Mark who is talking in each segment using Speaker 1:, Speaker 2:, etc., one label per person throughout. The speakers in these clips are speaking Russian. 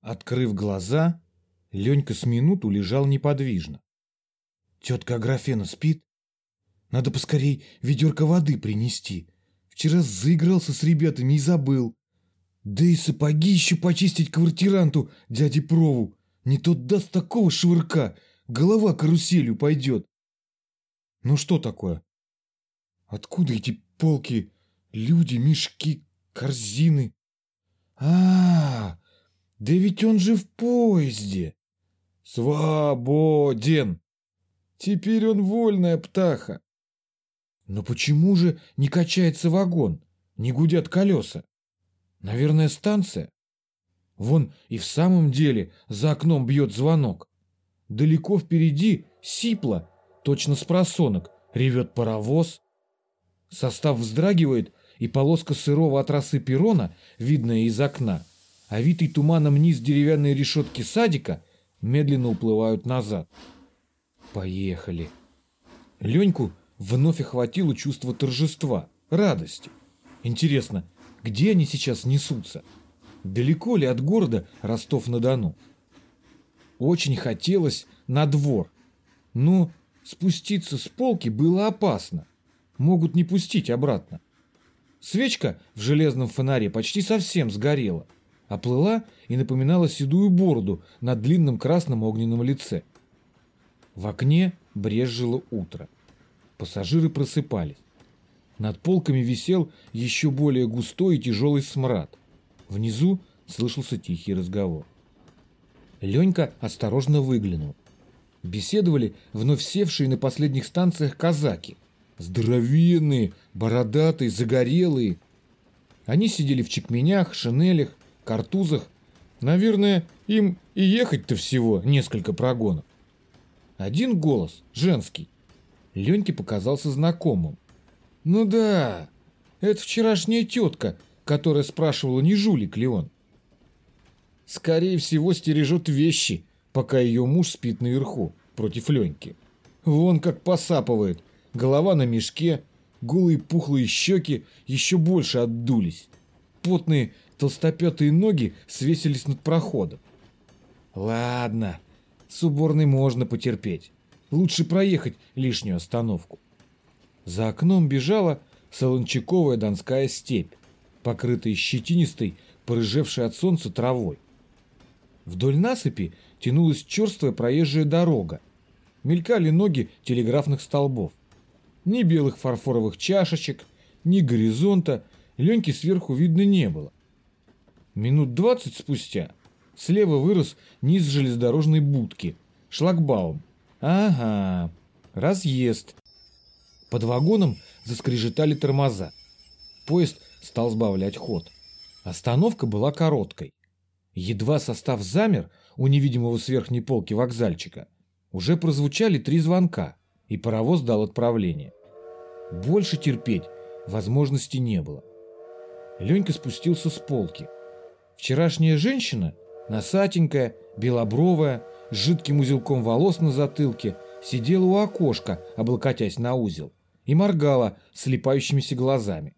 Speaker 1: Открыв глаза, Ленька с минуту лежал неподвижно. Тетка Аграфена спит? Надо поскорей ведерко воды принести. Вчера заигрался с ребятами и забыл. Да и сапоги еще почистить квартиранту дяде Прову. Не тот даст такого швырка, голова каруселью пойдет. Ну что такое? Откуда эти полки, люди, мешки, корзины? А, -а, -а да ведь он же в поезде. Свободен. Теперь он вольная птаха. Но почему же не качается вагон, не гудят колеса? Наверное, станция? Вон и в самом деле за окном бьет звонок. Далеко впереди сипло, точно с просонок, ревет паровоз. Состав вздрагивает, и полоска сырого от росы перрона, видная из окна, овитый туманом низ деревянной решетки садика, медленно уплывают назад. Поехали. Леньку вновь охватило чувство торжества, радости. Интересно, где они сейчас несутся? Далеко ли от города Ростов-на-Дону? Очень хотелось на двор. Но спуститься с полки было опасно. Могут не пустить обратно. Свечка в железном фонаре почти совсем сгорела, оплыла и напоминала седую бороду на длинном красном огненном лице. В окне брезжило утро. Пассажиры просыпались. Над полками висел еще более густой и тяжелый смрад. Внизу слышался тихий разговор. Ленька осторожно выглянул. Беседовали вновь севшие на последних станциях казаки. Здоровенные, бородатые, загорелые. Они сидели в чекменях, шинелях, картузах. Наверное, им и ехать-то всего несколько прогонов. Один голос, женский, Леньке показался знакомым. Ну да, это вчерашняя тетка, которая спрашивала, не жулик ли он. Скорее всего, стережет вещи, пока ее муж спит наверху, против Леньки. Вон как посапывает, голова на мешке, голые пухлые щеки еще больше отдулись. Потные толстопетые ноги свесились над проходом. Ладно, с уборной можно потерпеть. Лучше проехать лишнюю остановку. За окном бежала солончаковая донская степь, покрытая щетинистой, порыжевшей от солнца травой. Вдоль насыпи тянулась черствая проезжая дорога. Мелькали ноги телеграфных столбов. Ни белых фарфоровых чашечек, ни горизонта Леньки сверху видно не было. Минут двадцать спустя слева вырос низ железнодорожной будки, шлагбаум, Ага, разъезд. Под вагоном заскрежетали тормоза. Поезд стал сбавлять ход. Остановка была короткой. Едва состав замер у невидимого с верхней полки вокзальчика, уже прозвучали три звонка, и паровоз дал отправление. Больше терпеть возможности не было. Ленька спустился с полки. Вчерашняя женщина, носатенькая, белобровая, с жидким узелком волос на затылке, сидела у окошка, облокотясь на узел, и моргала слепающимися глазами.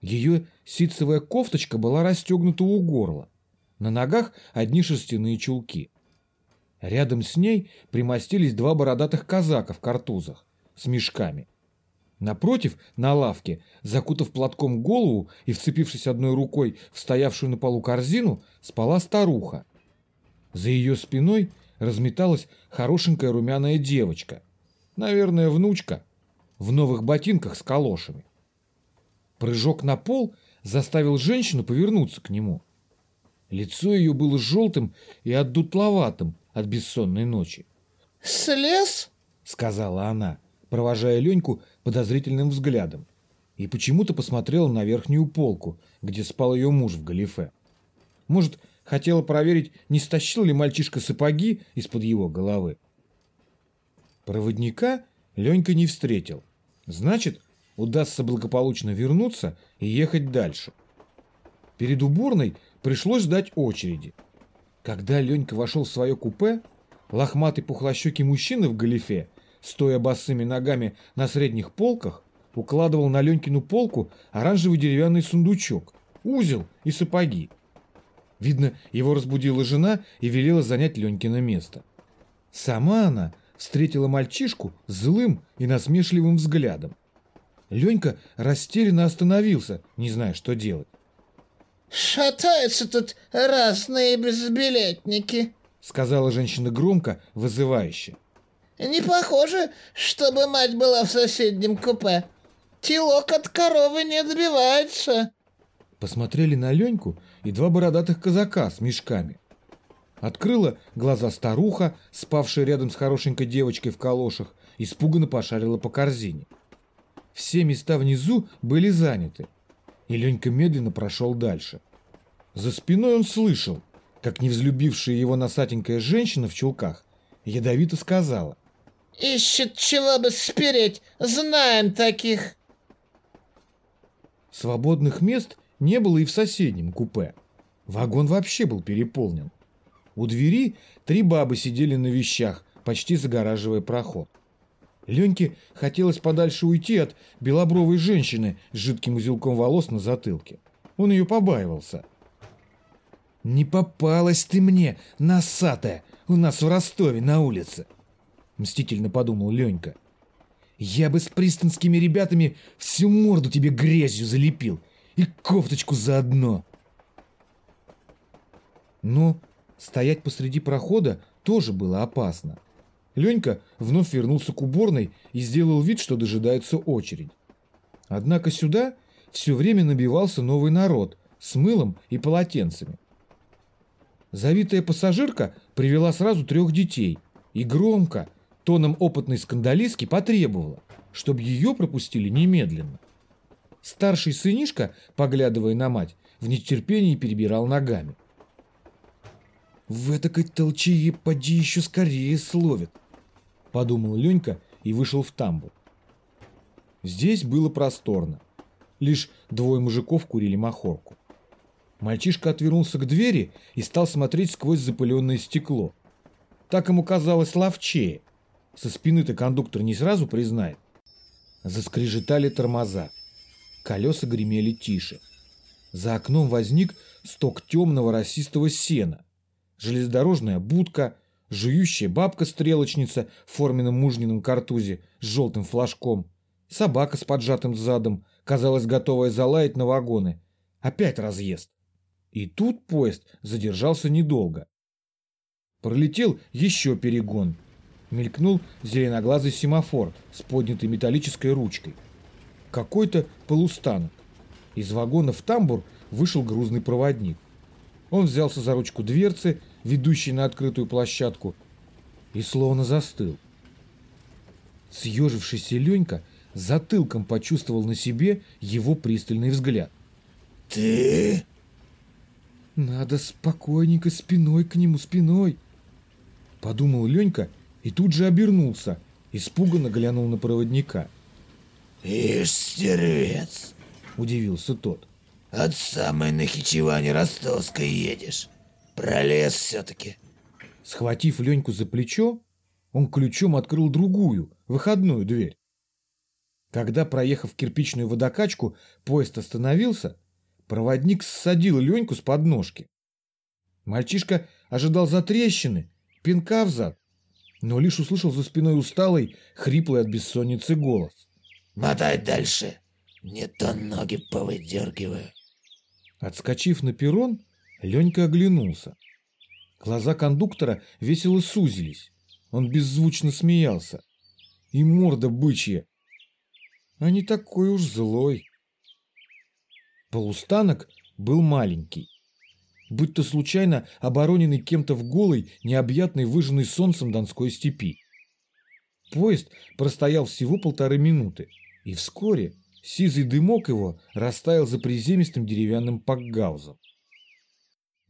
Speaker 1: Ее ситцевая кофточка была расстегнута у горла. На ногах одни шерстяные чулки. Рядом с ней примостились два бородатых казака в картузах с мешками. Напротив, на лавке, закутав платком голову и вцепившись одной рукой в стоявшую на полу корзину, спала старуха. За ее спиной разметалась хорошенькая румяная девочка. Наверное, внучка. В новых ботинках с калошами. Прыжок на пол заставил женщину повернуться к нему. Лицо ее было желтым и отдутловатым от бессонной ночи.
Speaker 2: «Слез?» — сказала она, провожая Леньку подозрительным взглядом. И почему-то посмотрела на верхнюю полку, где спал ее муж в галифе. Может, Хотела проверить, не стащил ли мальчишка сапоги из-под его головы. Проводника Ленька не встретил. Значит, удастся благополучно вернуться и ехать дальше. Перед уборной пришлось ждать очереди. Когда Ленька вошел в свое купе, лохматый пухлощекий мужчина в галифе, стоя босыми ногами на средних полках, укладывал на Ленькину полку оранжевый деревянный сундучок, узел и сапоги.
Speaker 1: Видно, его разбудила жена и велела занять Ленькино место. Сама она встретила мальчишку злым и насмешливым взглядом. Ленька растерянно остановился, не зная, что делать.
Speaker 3: «Шатаются тут разные безбилетники», —
Speaker 1: сказала женщина громко, вызывающе.
Speaker 3: «Не похоже, чтобы мать была в соседнем купе. Телок от коровы не добивается».
Speaker 1: Посмотрели на Леньку и два бородатых казака с мешками. Открыла глаза старуха, спавшая рядом с хорошенькой девочкой в калошах, испуганно пошарила по корзине. Все места внизу были заняты, и Ленька медленно прошел дальше. За спиной он слышал, как невзлюбившая его носатенькая женщина в чулках ядовито сказала.
Speaker 3: «Ищет чего бы спереть, знаем таких!»
Speaker 1: Свободных мест не было и в соседнем купе. Вагон вообще был переполнен. У двери три бабы сидели на вещах, почти загораживая проход. Леньке хотелось подальше уйти от белобровой женщины с жидким узелком волос на затылке. Он ее побаивался. «Не попалась ты мне, носатая, у нас в Ростове на улице!» Мстительно подумал Ленька. «Я бы с пристанскими ребятами всю морду тебе грязью залепил и кофточку заодно!» Но стоять посреди прохода тоже было опасно. Ленька вновь вернулся к уборной и сделал вид, что дожидается очередь. Однако сюда все время набивался новый народ с мылом и полотенцами. Завитая пассажирка привела сразу трех детей и громко, тоном опытной скандалистки, потребовала, чтобы ее пропустили немедленно. Старший сынишка, поглядывая на мать, в нетерпении перебирал ногами. «В этакой толчее поди еще скорее словит», — подумал Ленька и вышел в тамбур. Здесь было просторно. Лишь двое мужиков курили махорку. Мальчишка отвернулся к двери и стал смотреть сквозь запыленное стекло. Так ему казалось ловчее. Со спины-то кондуктор не сразу признает. Заскрежетали тормоза. Колеса гремели тише. За окном возник сток темного расистого сена. Железнодорожная будка, жующая бабка-стрелочница в форменном мужнином картузе с желтым флажком, собака с поджатым задом, казалось, готовая залаять на вагоны. Опять разъезд. И тут поезд задержался недолго. Пролетел еще перегон. Мелькнул зеленоглазый семафор с поднятой металлической ручкой. Какой-то полустанок. Из вагона в тамбур вышел грузный проводник. Он взялся за ручку дверцы ведущий на открытую площадку, и словно застыл. Съежившийся Ленька затылком почувствовал на себе его пристальный взгляд.
Speaker 3: «Ты?»
Speaker 1: «Надо спокойненько спиной к нему, спиной!» Подумал Ленька и тут же обернулся, испуганно глянул на проводника.
Speaker 3: «Ишь, стервец!» – удивился тот. «От самой Нахичевани Ростовской едешь. Пролез все-таки.
Speaker 1: Схватив Леньку за плечо, он ключом открыл другую, выходную дверь. Когда, проехав кирпичную водокачку, поезд остановился, проводник ссадил Леньку с подножки. Мальчишка ожидал затрещины, пинка взад, но лишь услышал за спиной усталый, хриплый от бессонницы голос.
Speaker 3: «Мотай дальше, не то ноги повыдергиваю».
Speaker 1: Отскочив на перрон, Ленька оглянулся. Глаза кондуктора весело сузились. Он беззвучно смеялся. И морда бычья. А не такой уж злой. Полустанок был маленький. Будь-то случайно обороненный кем-то в голой, необъятной, выжженной солнцем Донской степи. Поезд простоял всего полторы минуты, и вскоре сизый дымок его растаял за приземистым деревянным пакгаузом.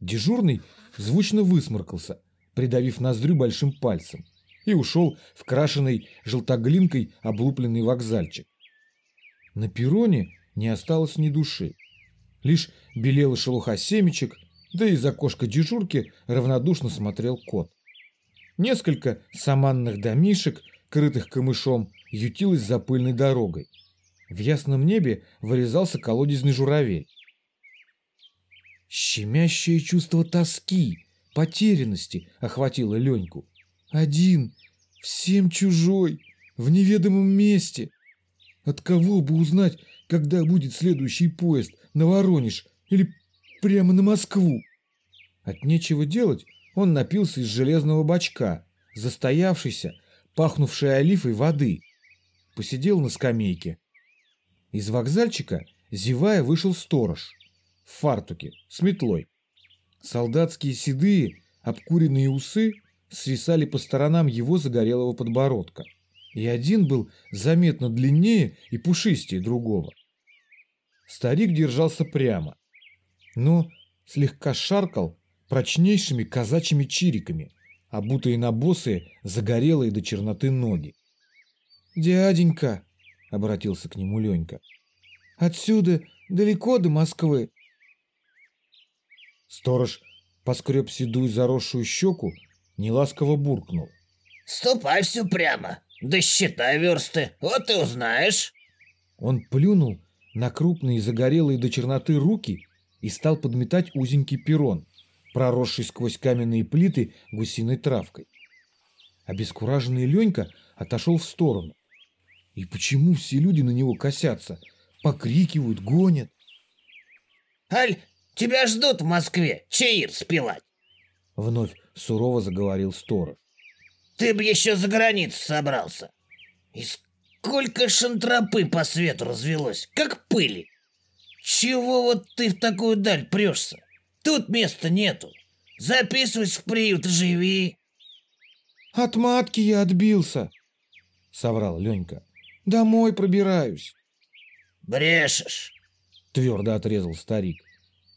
Speaker 1: Дежурный звучно высморкался, придавив ноздрю большим пальцем, и ушел в крашеный желтоглинкой облупленный вокзальчик. На перроне не осталось ни души. Лишь белела шелуха семечек, да и из окошка дежурки равнодушно смотрел кот. Несколько саманных домишек, крытых камышом, ютилось за пыльной дорогой. В ясном небе вырезался колодезный журавель. Щемящее чувство тоски, потерянности охватило Леньку. Один, всем чужой, в неведомом месте. От кого бы узнать, когда будет следующий поезд на Воронеж или прямо на Москву? От нечего делать он напился из железного бачка, застоявшейся, пахнувшей олифой воды. Посидел на скамейке. Из вокзальчика, зевая, вышел сторож. В фартуке, с метлой. Солдатские седые, обкуренные усы свисали по сторонам его загорелого подбородка. И один был заметно длиннее и пушистее другого. Старик держался прямо, но слегка шаркал прочнейшими казачьими чириками, обутые на босые, загорелые до черноты ноги. «Дяденька!» — обратился к нему Ленька. «Отсюда далеко до Москвы?» Сторож поскреб седую заросшую щеку, неласково буркнул.
Speaker 3: «Ступай все прямо, да считай версты, вот и узнаешь».
Speaker 1: Он плюнул на крупные загорелые до черноты руки и стал подметать узенький перрон, проросший сквозь каменные плиты гусиной травкой. Обескураженный Ленька отошел в сторону. И почему все люди на него косятся, покрикивают, гонят?
Speaker 3: «Аль, тебя ждут в Москве, чаир спилать!»
Speaker 1: Вновь сурово заговорил сторож.
Speaker 3: «Ты б еще за границу собрался! И сколько шантропы по свету развелось, как пыли! Чего вот ты в такую даль прешься? Тут места нету. Записывайся в приют и живи.
Speaker 1: От матки я отбился, соврал Ленька. Домой пробираюсь.
Speaker 3: Брешешь,
Speaker 1: твердо отрезал старик.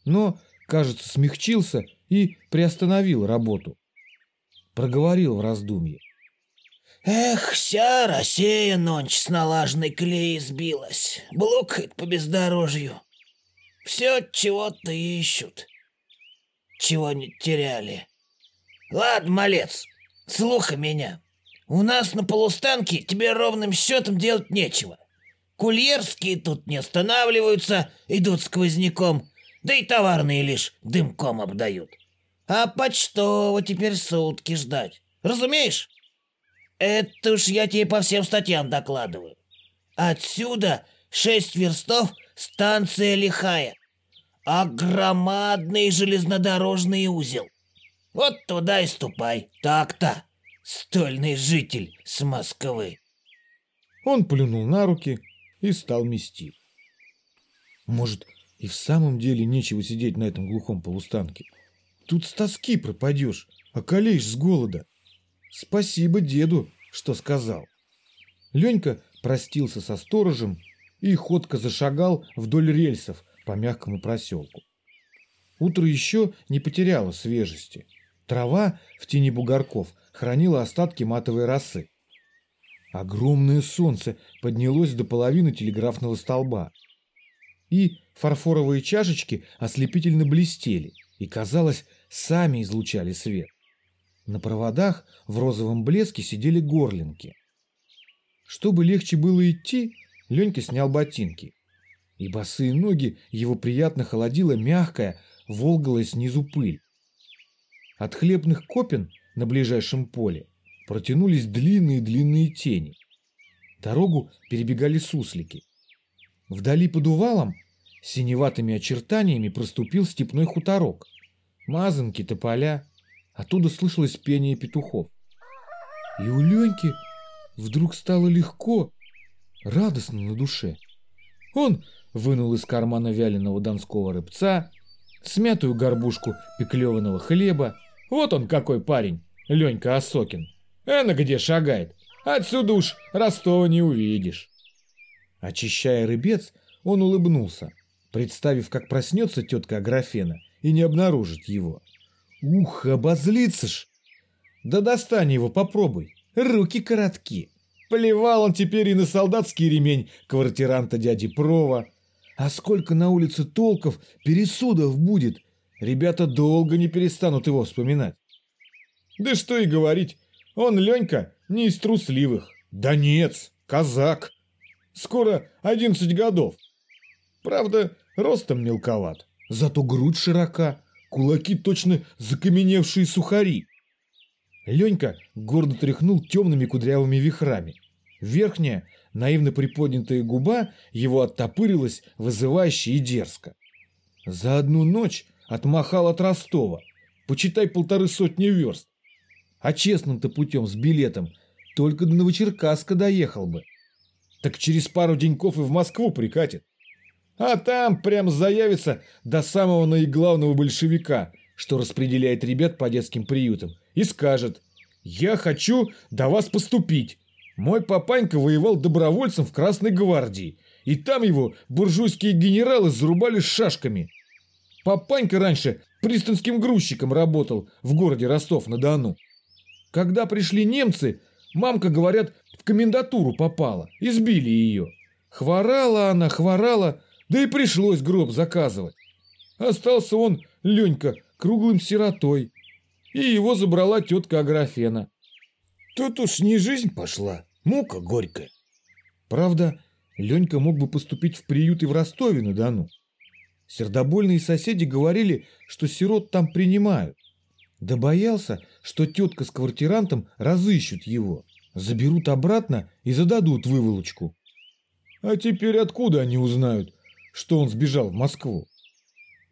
Speaker 1: Но, кажется, смягчился и приостановил работу. Проговорил в раздумье.
Speaker 3: Эх, вся Россия нонче с налаженной клеей сбилась. Блукает по бездорожью. Все чего-то ищут чего не теряли. Ладно, малец, слухай меня. У нас на полустанке тебе ровным счетом делать нечего. Кульерские тут не останавливаются, идут сквозняком, да и товарные лишь дымком обдают. А почтово теперь сутки ждать. Разумеешь? Это уж я тебе по всем статьям докладываю. Отсюда шесть верстов станция лихая а громадный железнодорожный узел. Вот туда и ступай. Так-то, стольный житель с Москвы.
Speaker 1: Он плюнул на руки и стал мести. Может, и в самом деле нечего сидеть на этом глухом полустанке. Тут с тоски пропадешь, околеешь с голода. Спасибо деду, что сказал. Ленька простился со сторожем и ходко зашагал вдоль рельсов, по мягкому проселку. Утро еще не потеряло свежести. Трава в тени бугорков хранила остатки матовой росы. Огромное солнце поднялось до половины телеграфного столба. И фарфоровые чашечки ослепительно блестели и, казалось, сами излучали свет. На проводах в розовом блеске сидели горлинки. Чтобы легче было идти, Ленька снял ботинки и босые ноги его приятно холодила мягкая, волгалая снизу пыль. От хлебных копен на ближайшем поле протянулись длинные-длинные тени. Дорогу перебегали суслики. Вдали под увалом синеватыми очертаниями проступил степной хуторок. Мазанки, тополя. Оттуда слышалось пение петухов. И у Леньки вдруг стало легко, радостно на душе. Он вынул из кармана вяленого донского рыбца, смятую горбушку пеклеванного хлеба. Вот он какой парень, Ленька Осокин. Эна где шагает, отсюда уж Ростова не увидишь. Очищая рыбец, он улыбнулся, представив, как проснется тетка Аграфена и не обнаружит его. Ух, обозлится ж! Да достань его, попробуй, руки коротки. Плевал он теперь и на солдатский ремень квартиранта дяди Прова, а сколько на улице толков, пересудов будет. Ребята долго не перестанут его вспоминать. Да что и говорить, он, Ленька, не из трусливых. Донец, казак. Скоро одиннадцать годов. Правда, ростом мелковат. Зато грудь широка, кулаки точно закаменевшие сухари. Ленька гордо тряхнул темными кудрявыми вихрами. Верхняя, наивно приподнятая губа его оттопырилась вызывающе и дерзко. За одну ночь отмахал от Ростова, почитай полторы сотни верст. А честным-то путем с билетом только до Новочеркасска доехал бы. Так через пару деньков и в Москву прикатит. А там прям заявится до самого наиглавного большевика, что распределяет ребят по детским приютам, и скажет «Я хочу до вас поступить. Мой папанька воевал добровольцем в Красной гвардии, и там его буржуйские генералы зарубали шашками. Папанька раньше пристанским грузчиком работал в городе Ростов-на-Дону. Когда пришли немцы, мамка, говорят, в комендатуру попала, избили ее. Хворала она, хворала, да и пришлось гроб заказывать. Остался он, Ленька, круглым сиротой. И его забрала тетка Аграфена.
Speaker 3: Тут уж не жизнь пошла, мука горькая.
Speaker 1: Правда, Ленька мог бы поступить в приют и в Ростове-на-Дону. Сердобольные соседи говорили, что сирот там принимают. Да боялся, что тетка с квартирантом разыщут его, заберут обратно и зададут выволочку. А теперь откуда они узнают, что он сбежал в Москву?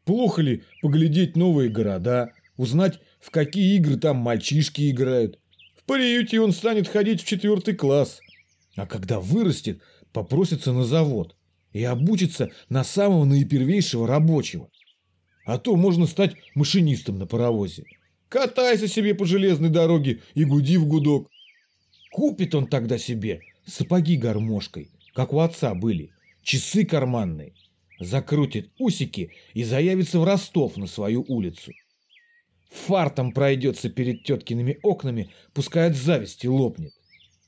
Speaker 1: Плохо ли поглядеть новые города, узнать, в какие игры там мальчишки играют? В приюте он станет ходить в четвертый класс. А когда вырастет, попросится на завод и обучится на самого наипервейшего рабочего. А то можно стать машинистом на паровозе. Катайся себе по железной дороге и гуди в гудок. Купит он тогда себе сапоги гармошкой, как у отца были, часы карманные, закрутит усики и заявится в Ростов на свою улицу. Фартом пройдется перед теткиными окнами, пускай от зависти лопнет.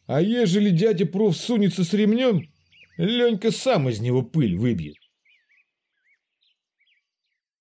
Speaker 1: А ежели дядя проф сунется с ремнем, Ленька сам из него пыль выбьет.